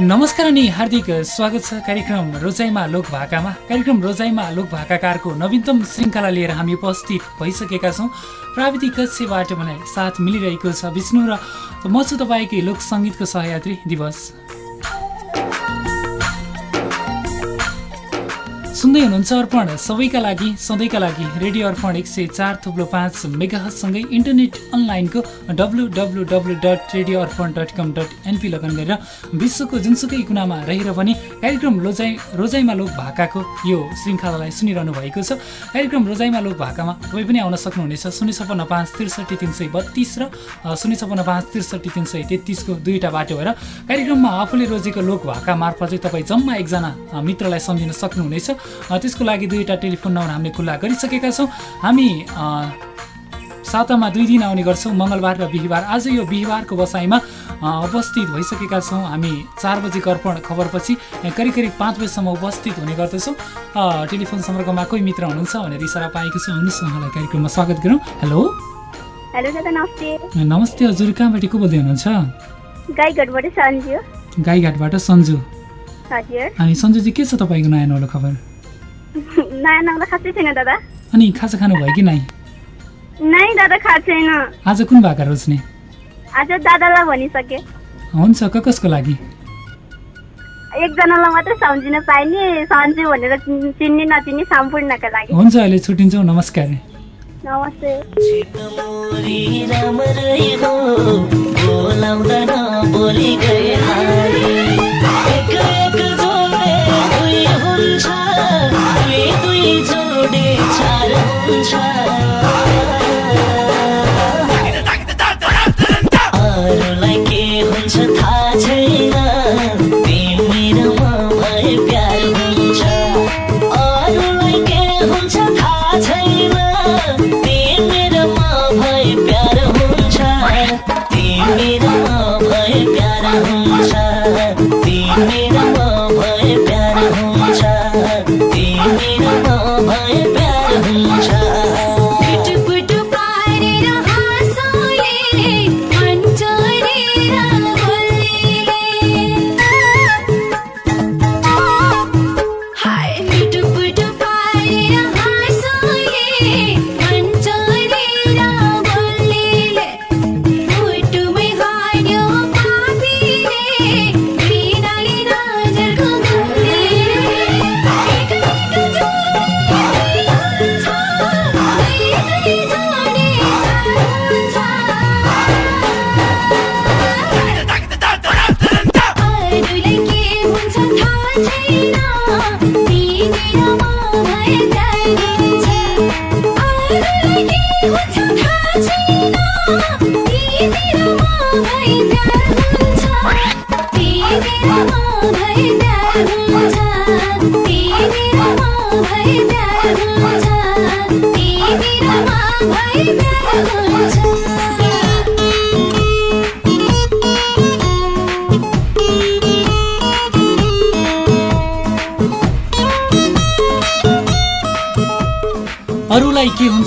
नमस्कार अनि हार्दिक स्वागत छ कार्यक्रम रोजाइमा लोक भाकामा। कार्यक्रम रोजाइमा लोक भाकाकारको नवीनतम श्रृङ्खला लिएर हामी उपस्थित भइसकेका छौँ। प्राविधिक कक्षबाट मलाई साथ मिलिरहेको छ विष्णु र म छु तपाईँकै लोक सङ्गीतको सहयात्री दिवस। सुन्दै हुनुहुन्छ अर्पण। सबैका लागि सधैँका लागि रेडियो अर्पण एक सय चार थुप्रो पाँच मेगाहसँगै इन्टरनेट अनलाइनको W W W dot radio Arpan dot com dot NP log on गरेर विश्वको जुनसुकै कुनामा रहेर पनि कार्यक्रम रोजाइ रोजाइमा लोक भाकाको यो श्रृङ्खलालाई सुनिरहनु भएको छ। कार्यक्रम रोजाइमा लोक भाकामा तपाईँ पनि आउन सक्नुहुनेछ। शून्य छपन्न पाँच त्रिसठी तिन सय बत्तिस र शून्य छपन्न पाँच त्रिसठी तिन सय तेत्तिसको दुईवटा बाटो भएर कार्यक्रममा आफूले रोजेको लोक भाका मार्फत चाहिँ तपाईँ जम्मा एकजना मित्रलाई सम्झिन सक्नुहुनेछ। त्यसको लागि दुईवटा टेलिफोन नम्बर हामीले खुल्ला गरिसकेका छौँ। हामी सातामा दुई दिन आउने गर्छौँ मङ्गलबार र बिहिबार। आज यो बिहिबारको बसाइमा उपस्थित भइसकेका छौँ। हामी चार बजी कर्पण खबरपछि करिब करिब पाँच बजीसम्म उपस्थित हुने गर्दछौँ। टेलिफोन सम्पर्कमा कोही मित्र हुनुहुन्छ भनेर इसारा पाएको छु। आउनुहोस् उहाँलाई कार्यक्रममा स्वागत गरौँ। हेलो। हेलो दादा नमस्ते। नमस्ते हजुर। कहाँबाट को बोल्दै हुनुहुन्छ? गाईघाटबाट सन्जु। गाईघाटबाट सन्जु। हजुर। अनि सन्जुजी के छ तपाईँको नयाँ नौलो खबर? नयाँ नौलो खासै छैन दादा। अनि खाजा खानु भयो कि नै नै दादा खाएको छैन। आज कुन भाका रोज्ने? आज दादालाई भनिसके। हुन्छ क कसको लागि? एकजनालाई मात्रै सम्झिन पाइने सन्जु भनेर चिन्ने नचिन्ने सम्पूर्णका लागि। हुन्छ अहिले छुट्टिन्छौँ नमस्कार। नमस्ते। बोली गए एक एक जोडे दुई हुन्छ। दुई दुई जोडे चार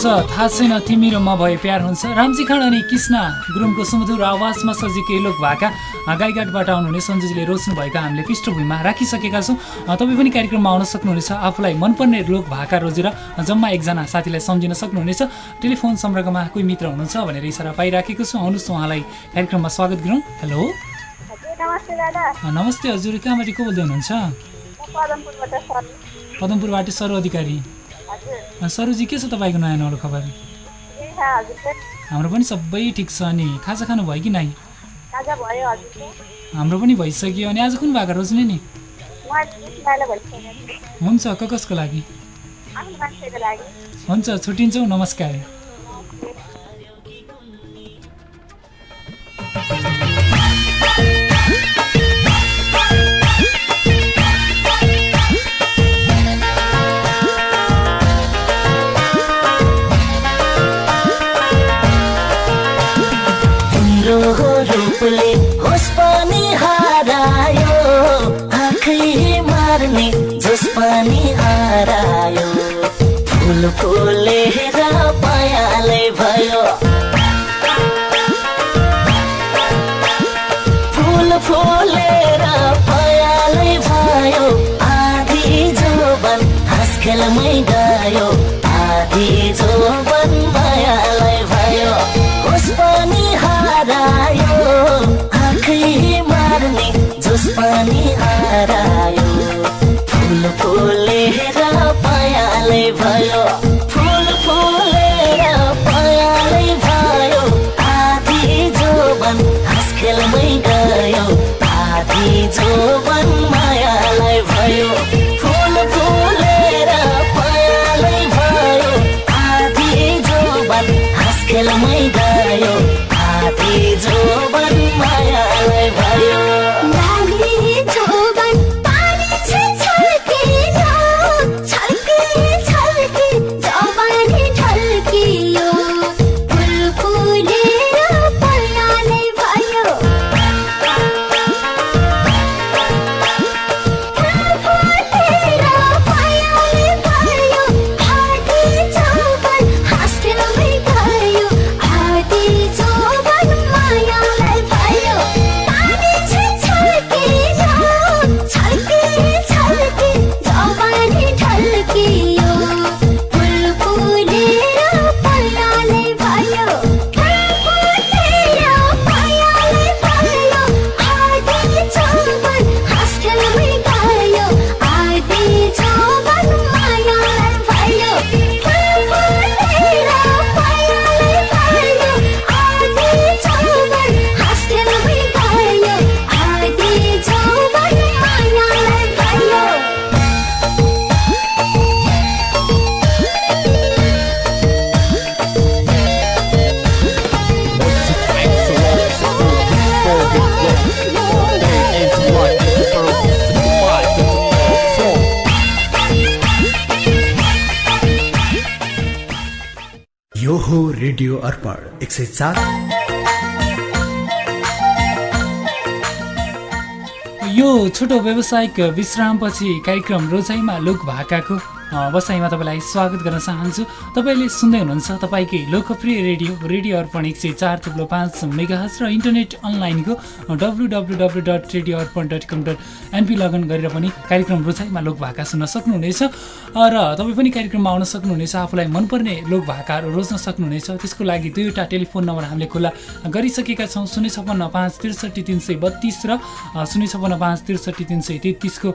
हुन्छ थाहा छैन तिमी र म भए प्यार हुन्छ। रामजी खान अनि कृष्ण गुरुङको सुमधुर आवाजमा सजिएको लोक भाका गाईघाटबाट आउनुहुने सन्जुजीले रोज्नु भएको हामीले पृष्ठभूमिमा राखिसकेका छौँ। तपाईँ पनि कार्यक्रममा आउन सक्नुहुनेछ। आफूलाई मनपर्ने लोक भाका रोजेर जम्मा एकजना साथीलाई सम्झिन सक्नुहुनेछ। टेलिफोन सम्पर्कमा कोही मित्र हुनुहुन्छ भनेर इसारा पाइराखेको छु। आउनुहोस् उहाँलाई कार्यक्रममा स्वागत गरौँ। हेलो। नमस्ते हजुर कहाँबाट को बोल्दै हुनुहुन्छ? पदमपुरबाट सर अधिकारी। सरुजी के छ तपाईँको नयाँ नौलो खबर? हाम्रो पनि सबै ठिक छ अनि खाजा खानु भयो कि नै ताजा भयो हजुरको हाम्रो पनि भइसक्यो अनि आज कुन भाका रोज्ने नि? हुन्छ क कसको लागि। हुन्छ छुट्टिन्छौँ नमस्कार। खोलेर पायाले भयो। फुल फुलेर पायाले भयो। आधी जोबन हाँसखेलमै गयो। आधी जोबन मायालाई भयो। उस पनि हरायो। आँखै मार्ने जोस पनि हरायो। फुल फुल पयालै भयो फुल फुलेर पयालै भयो। आधी जोबन हाँसखेलमै गयो आधी जोबन मायालाई भयो। रेडियो अर्पण एक सय चार। यो छोटो व्यावसायिक विश्रामपछि कार्यक्रम रोजाइमा लोक भाकाको बसाइमा तपाईँलाई स्वागत गर्न चाहन्छु। तपाईँले सुन्दै हुनुहुन्छ तपाईँकै लोकप्रिय रेडियो रेडियो अर्पण एक सय चार थुप्रो पाँच मेगाहज र इन्टरनेट अनलाइनको W W W dot radio Arpan dot com dot NP login गरेर पनि कार्यक्रम रोजाइमा लोक भाका सुन्न सक्नुहुनेछ। र तपाईँ पनि कार्यक्रममा आउन सक्नुहुनेछ आफूलाई मनपर्ने लोक भाकाहरू रोज्न सक्नुहुनेछ। त्यसको लागि दुईवटा टेलिफोन नम्बर हामीले खुला गरिसकेका छौँ। शून्य छप्पन्न पाँच त्रिसठी तिन सय बत्तिस र शून्य छप्पन्न पाँच त्रिसठी तिन सय तेत्तिसको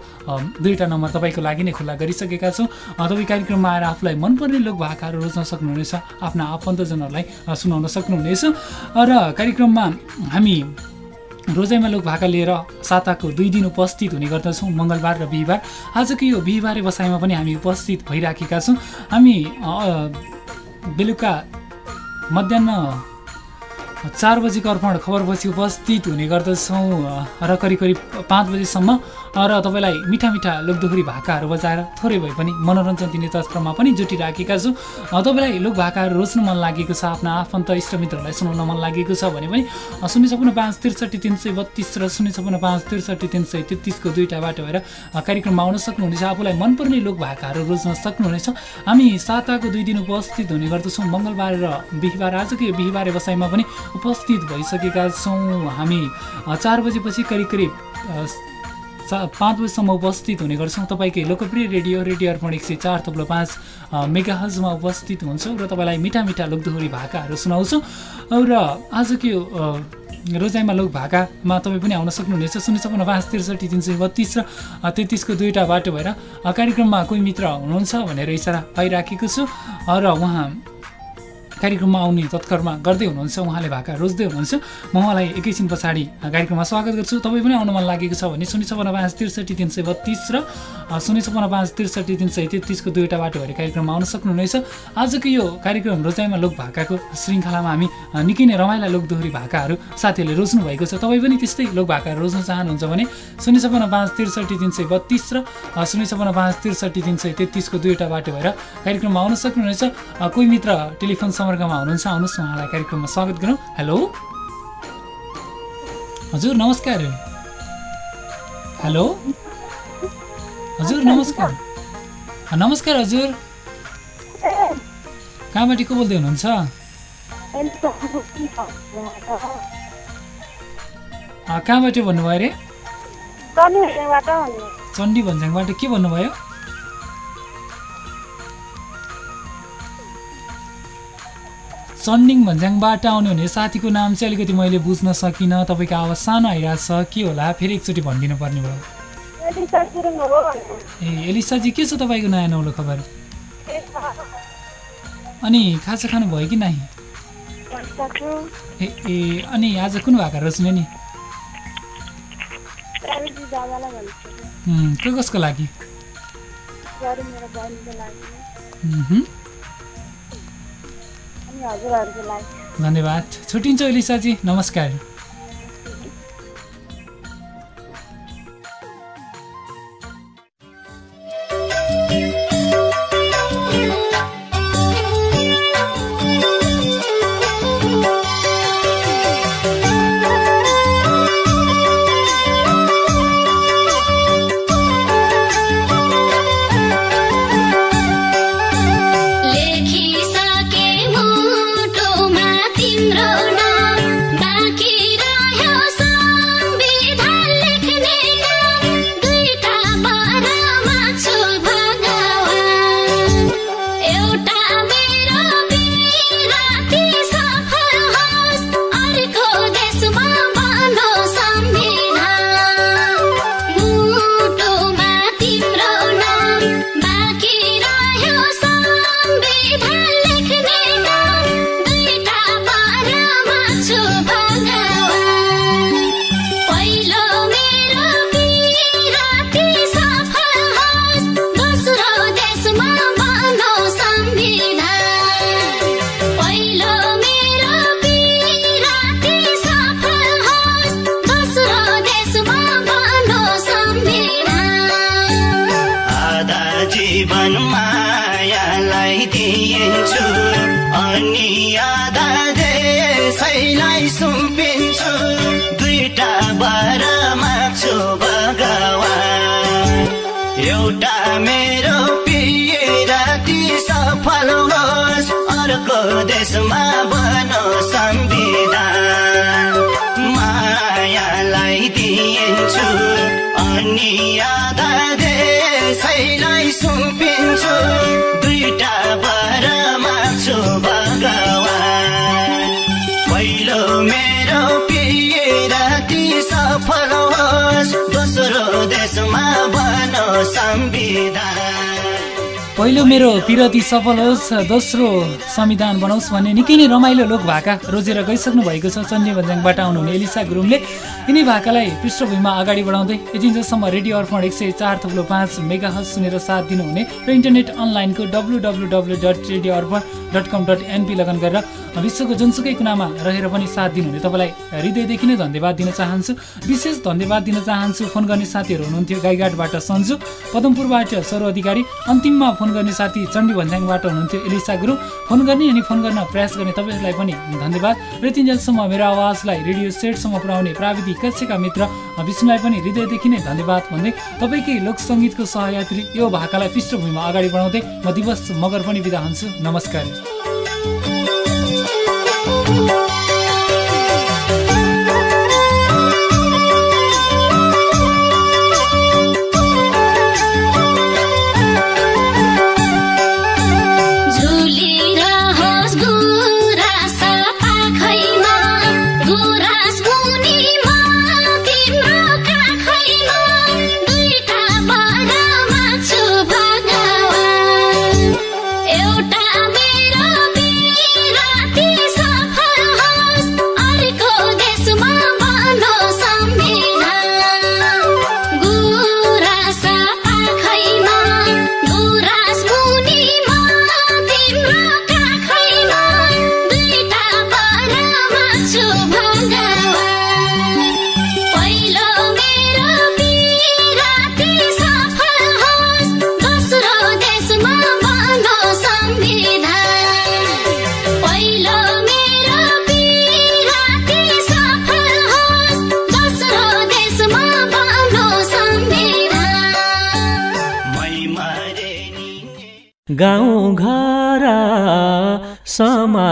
दुईवटा नम्बर तपाईँको लागि नै खुला गरिसकेका छौँ। तपाईँ कार्यक्रममा आएर आफूलाई मनपर्ने लोक भाकाहरू रोज्न सक्नुहुनेछ आफ्ना आफन्तजनहरूलाई सुनाउन सक्नुहुनेछ। र कार्यक्रममा हामी रोजाइमा लोक भाका लिएर साताको दुई दिन उपस्थित हुने गर्दछौँ मङ्गलबार र बिहिबार। आजको यो बिहिबारे बसाइमा पनि हामी उपस्थित भइराखेका छौँ। हामी बेलुका मध्याह चार बजीको अर्पण खबरपछि उपस्थित हुने गर्दछौँ र करिब करिब पाँच बजीसम्म र तपाईँलाई मिठा मिठा लोकदोहोरी भाकाहरू बजाएर थोरै भए पनि मनोरञ्जन दिने तर्फमा पनि जुटिराखेका छु। तपाईँलाई लोक भाकाहरू रोज्नु मन लागेको छ आफ्ना आफन्त इष्टमित्रहरूलाई सुनाउन मन लागेको छ भने पनि शून्य छपन्न पाँच त्रिसठी तिन सय बत्तिस र शून्य छपन्न पाँच त्रिसठी तिन सय तेत्तिसको दुईवटा बाटो भएर कार्यक्रममा आउन सक्नुहुनेछ। आफूलाई मनपर्ने लोक भाकाहरू रोज्न सक्नुहुनेछ। हामी साताको दुई दिन उपस्थित हुने गर्दछौँ। मङ्गलबार र बिहिबार आजको यो बिहिबारे बसाइमा पनि उपस्थित भइसकेका छौँ हामी। चार बजेपछि करिब करिब चा पाँच बजीसम्म उपस्थित हुने गर्छौँ। तपाईँकै लोकप्रिय रेडियो रेडियो अर्पण एक सय चार थप्लो पाँच मेगाहजमा उपस्थित हुन्छौँ र तपाईँलाई मिठा मिठा लोकदोहोरी भाकाहरू सुनाउँछौँ। र आजको रोजाइमा लोक भाकामा तपाईँ पनि आउन सक्नुहुनेछ। शून्य छपन्न पाँच त्रिसठी तिन सय बत्तिस र तेत्तिसको दुईवटा बाटो भएर कार्यक्रममा कोही मित्र हुनुहुन्छ भनेर इसारा पाइराखेको छु। र उहाँ कार्यक्रममा आउने तत्करमा गर्दै हुनुहुन्छ उहाँले भाका रोज्दै हुनुहुन्छ। म उहाँलाई एकैछिन पछाडि कार्यक्रममा स्वागत गर्छु। तपाईँ पनि आउन मन लागेको छ भने शून्य छपन्न पाँच त्रिसठी तिन सय बत्तिस र शून्य छपन्न पाँच त्रिसठी तिन सय तेत्तिसको दुईवटा बाटो भएर कार्यक्रममा आउन सक्नुहुनेछ। आजको यो कार्यक्रम रोजाइमा लोक भाकाको श्रृङ्खलामा हामी निकै नै रमाइला लोकदोहोरी भाकाहरू साथीहरूले रोज्नु भएको छ। तपाईँ पनि त्यस्तै लोक भाकाहरू रोज्न चाहनुहुन्छ भने शून्य छपन्न पाँच त्रिसठी तिन सय बत्तिस र शून्य छपन्न पाँच त्रिसठी तिन सय तेत्तिसको दुईवटा बाटो भएर कार्यक्रममा आउन सक्नुहुनेछ। कोही मित्र टेलिफोन सम्पर्कमा हुनुहुन्छ आउनुहोस् उहाँलाई कार्यक्रममा स्वागत गरौँ। हेलो? हजुर नमस्कार। हेलो? हजुर नमस्कार। नमस्कार हजुर। कहाँबाट को बोल्दै हुनुहुन्छ? कहाँबाट भन्नुभयो अरे? चण्डी भन्ज्याङबाट के भन्नुभयो? चन्डिङ भन्ज्याङबाट आउनुहुने साथीको नाम चाहिँ अलिकति मैले बुझ्न सकिनँ। तपाईँको आवाज सानो आइरहेको छ के होला? फेरि एकचोटि भनिदिनु पर्ने भयो ए एलिसाजी के छ तपाईँको नयाँ नौलो खबर? अनि खाजा खानुभयो कि नै ए ए अनि आज कुन भाका रोज्ने नि? को कसको लागि? धन्यवाद। छुट्टिन्छ एलिसाजी नमस्कार। अर्को देशमा बनो संविधान। मायालाई दिइन्छु अनि आधा देशैलाई सुम्पिन्छु। दुईटा वर माग्छु भगवान। पहिलो मेरो सफल होस् दोस्रो देशमा बनो संविधान। पहिलो मेरो पिरती सफल होस् दोस्रो संविधान बनाओस् भन्ने निकै नै रमाइलो लोक भाका रोजेर गइसक्नु भएको छ चन्डी भन्ज्याङबाट आउनुहुने एलिसा गुरुङले। यिनै भाकालाई पृष्ठभूमिमा अगाडि बढाउँदै यतिन्जेलसम्म रेडियो अर्पण एक सय चार थप्लो पाँच मेगा हज सुनेर साथ दिनुहुने र इन्टरनेट अनलाइनको W W W dot radio Arpan dot com dot NP log on गरेर विश्वको जुनसुकै कुनामा रहेर पनि साथ दिनुहुने। तपाईँलाई हृदयदेखि नै धन्यवाद दिन चाहन्छु। विशेष धन्यवाद दिन चाहन्छु। फोन गर्ने साथीहरू हुनुहुन्थ्यो। गाईघाटबाट सन्जु पदमपुरबाट सरो अधिकारी अन्तिममा फोन गर्ने साथी चण्डी भन्ज्याङबाट हुनुहुन्थ्यो एलिसा गुरुङ फोन गर्ने अनि फोन गर्न प्रयास गर्ने तपाईँहरूलाई पनि धन्यवाद। र तिनजेलसम्म मेरो आवाजलाई रेडियो सेटसम्म पुर्याउने प्राविधिक कक्षका मित्र विष्णुलाई पनि हृदयदेखि नै धन्यवाद भन्दै तपाईँकै लोकसङ्गीतको सहयात्री यो भाकालाई पृष्ठभूमिमा अगाडि बढाउँदै म दिवस मगर पनि बिदा हुन्छु। नमस्कार।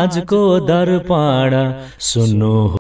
समाजको दर्पण सुन्नु